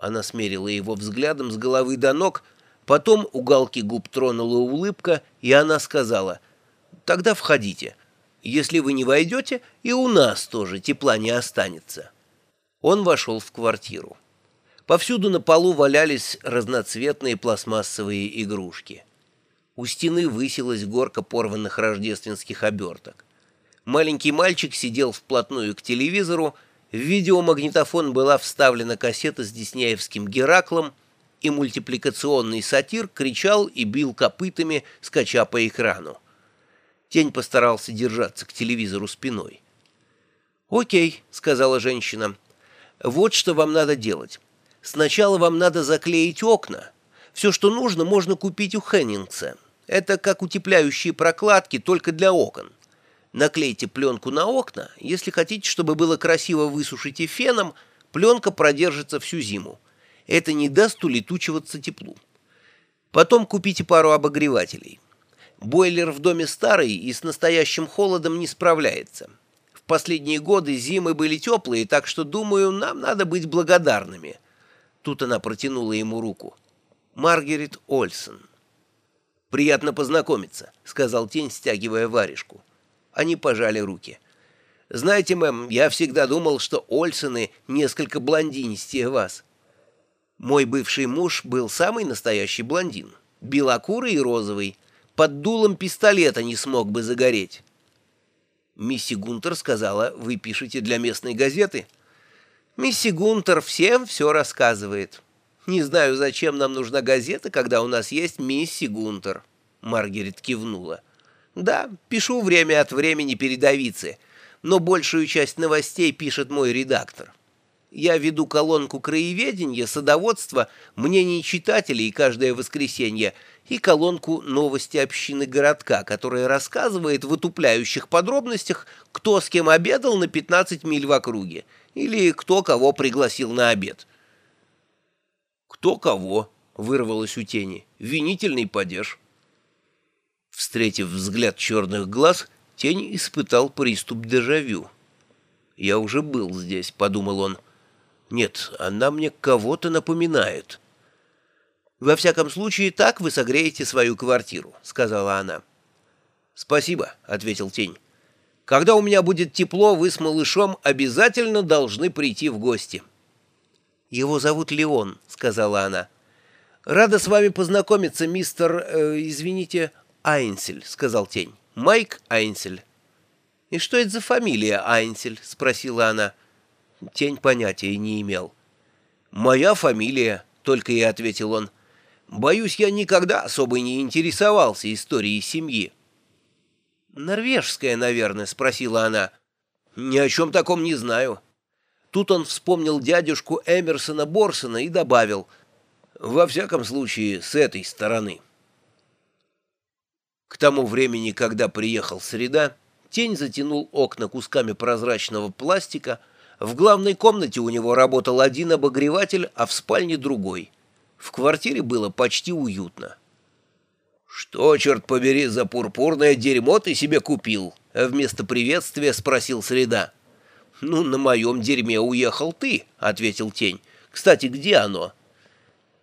Она смерила его взглядом с головы до ног, потом уголки губ тронула улыбка, и она сказала, «Тогда входите. Если вы не войдете, и у нас тоже тепла не останется». Он вошел в квартиру. Повсюду на полу валялись разноцветные пластмассовые игрушки. У стены высилась горка порванных рождественских оберток. Маленький мальчик сидел вплотную к телевизору, в видеомагнитофон была вставлена кассета с диснеевским Гераклом, и мультипликационный сатир кричал и бил копытами, скача по экрану. Тень постарался держаться к телевизору спиной. «Окей», — сказала женщина, — «вот что вам надо делать. Сначала вам надо заклеить окна. Все, что нужно, можно купить у Хеннингса. Это как утепляющие прокладки, только для окон. Наклейте пленку на окна. Если хотите, чтобы было красиво, высушите феном. Пленка продержится всю зиму. Это не даст улетучиваться теплу. Потом купите пару обогревателей. Бойлер в доме старый и с настоящим холодом не справляется. В последние годы зимы были теплые, так что, думаю, нам надо быть благодарными. Тут она протянула ему руку. Маргарет Ольсон. «Приятно познакомиться», — сказал тень, стягивая варежку. Они пожали руки. «Знаете, мэм, я всегда думал, что Ольсоны несколько блондинистее вас». Мой бывший муж был самый настоящий блондин. Белокурый и розовый. Под дулом пистолета не смог бы загореть. Мисси Гунтер сказала, вы пишете для местной газеты. Мисси Гунтер всем все рассказывает. Не знаю, зачем нам нужна газета, когда у нас есть мисси Гунтер. Маргарет кивнула. Да, пишу время от времени передовицы, но большую часть новостей пишет мой редактор. Я веду колонку краеведения, садоводства, мнений читателей каждое воскресенье и колонку «Новости общины городка», которая рассказывает в отупляющих подробностях, кто с кем обедал на 15 миль в округе или кто кого пригласил на обед. «Кто кого?» — вырвалось у тени. «Винительный падеж». Встретив взгляд черных глаз, тень испытал приступ дежавю. «Я уже был здесь», — подумал он. «Нет, она мне кого-то напоминает». «Во всяком случае, так вы согреете свою квартиру», — сказала она. «Спасибо», — ответил тень. «Когда у меня будет тепло, вы с малышом обязательно должны прийти в гости». «Его зовут Леон», — сказала она. «Рада с вами познакомиться, мистер... Э, извините, Айнсель», — сказал тень. «Майк Айнсель». «И что это за фамилия Айнсель?» — спросила она. Тень понятия не имел. «Моя фамилия», — только и ответил он. «Боюсь, я никогда особо не интересовался историей семьи». «Норвежская, наверное», — спросила она. «Ни о чем таком не знаю». Тут он вспомнил дядюшку Эмерсона Борсона и добавил, «Во всяком случае, с этой стороны». К тому времени, когда приехал среда, тень затянул окна кусками прозрачного пластика, в главной комнате у него работал один обогреватель, а в спальне другой. В квартире было почти уютно. «Что, черт побери, за пурпурное дерьмо ты себе купил?» Вместо приветствия спросил Среда. «Ну, на моем дерьме уехал ты», — ответил Тень. «Кстати, где оно?»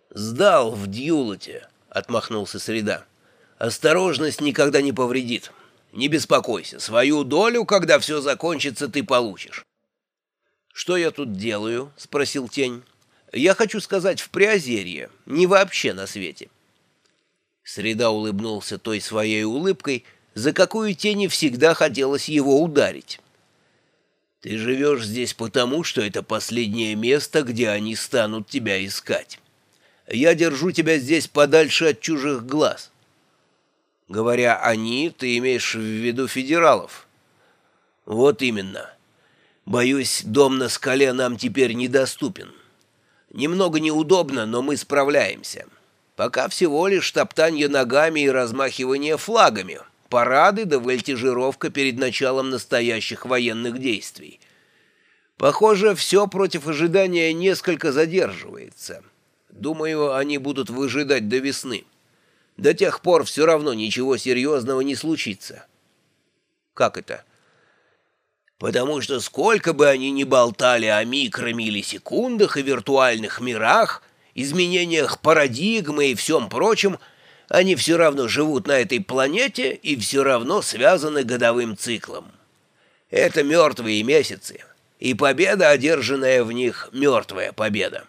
«Сдал в Дьюлоте», — отмахнулся Среда. Осторожность никогда не повредит. Не беспокойся, свою долю, когда все закончится, ты получишь. «Что я тут делаю?» — спросил тень. «Я хочу сказать в Приозерье, не вообще на свете». Среда улыбнулся той своей улыбкой, за какую тени всегда хотелось его ударить. «Ты живешь здесь потому, что это последнее место, где они станут тебя искать. Я держу тебя здесь подальше от чужих глаз». Говоря «они», ты имеешь в виду федералов. Вот именно. Боюсь, дом на скале нам теперь недоступен. Немного неудобно, но мы справляемся. Пока всего лишь топтанье ногами и размахивание флагами, парады да вольтижировка перед началом настоящих военных действий. Похоже, все против ожидания несколько задерживается. Думаю, они будут выжидать до весны. До тех пор все равно ничего серьезного не случится. Как это? Потому что сколько бы они ни болтали о микромиллисекундах и виртуальных мирах, изменениях парадигмы и всем прочем, они все равно живут на этой планете и все равно связаны годовым циклом. Это мертвые месяцы, и победа, одержанная в них, мертвая победа.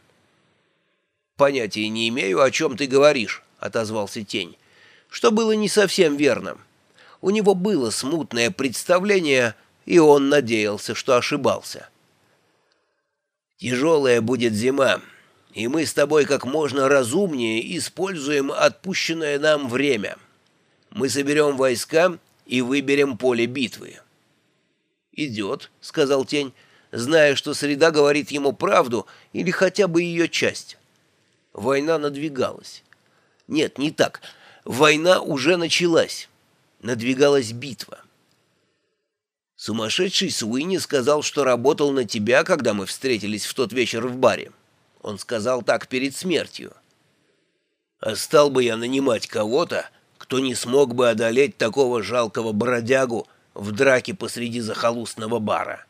«Понятия не имею, о чем ты говоришь», — отозвался Тень, что было не совсем верно. У него было смутное представление, и он надеялся, что ошибался. «Тяжелая будет зима, и мы с тобой как можно разумнее используем отпущенное нам время. Мы соберем войска и выберем поле битвы». «Идет», — сказал Тень, зная, что среда говорит ему правду или хотя бы ее часть. Война надвигалась. Нет, не так. Война уже началась. Надвигалась битва. Сумасшедший Суини сказал, что работал на тебя, когда мы встретились в тот вечер в баре. Он сказал так перед смертью. А стал бы я нанимать кого-то, кто не смог бы одолеть такого жалкого бродягу в драке посреди захолустного бара.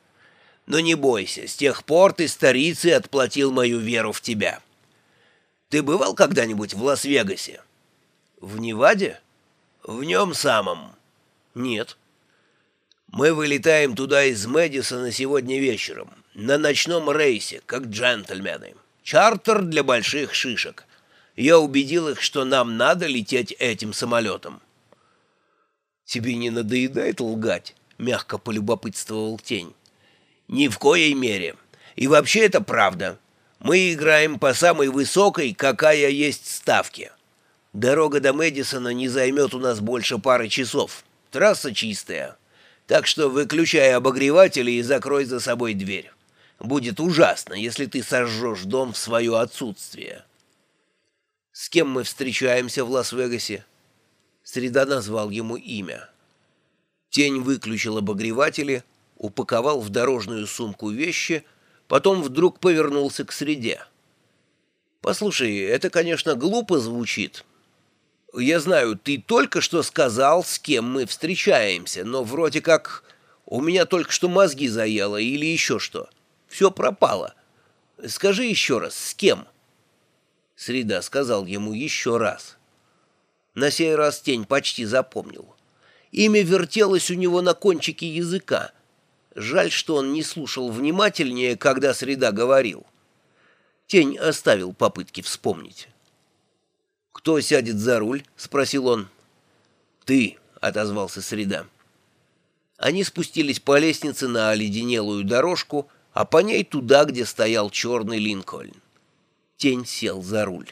Но не бойся, с тех пор ты старицей отплатил мою веру в тебя. Ты бывал когда-нибудь в Лас-Вегасе? В Неваде? В нем самом. Нет. Мы вылетаем туда из Мэдисона сегодня вечером, на ночном рейсе, как джентльмены. Чартер для больших шишек. Я убедил их, что нам надо лететь этим самолетом. «Тебе не надоедает лгать?» — мягко полюбопытствовал Тень. «Ни в коей мере. И вообще это правда. Мы играем по самой высокой, какая есть ставке. Дорога до Мэдисона не займет у нас больше пары часов. Трасса чистая. Так что выключай обогреватели и закрой за собой дверь». Будет ужасно, если ты сожжешь дом в свое отсутствие. С кем мы встречаемся в Лас-Вегасе? Среда назвал ему имя. Тень выключил обогреватели, упаковал в дорожную сумку вещи, потом вдруг повернулся к Среде. «Послушай, это, конечно, глупо звучит. Я знаю, ты только что сказал, с кем мы встречаемся, но вроде как у меня только что мозги заело или еще что». Все пропало. Скажи еще раз, с кем?» Среда сказал ему еще раз. На сей раз тень почти запомнил. Имя вертелось у него на кончике языка. Жаль, что он не слушал внимательнее, когда Среда говорил. Тень оставил попытки вспомнить. «Кто сядет за руль?» — спросил он. «Ты», — отозвался Среда. Они спустились по лестнице на оледенелую дорожку, а по ней туда, где стоял черный Линкольн. Тень сел за руль.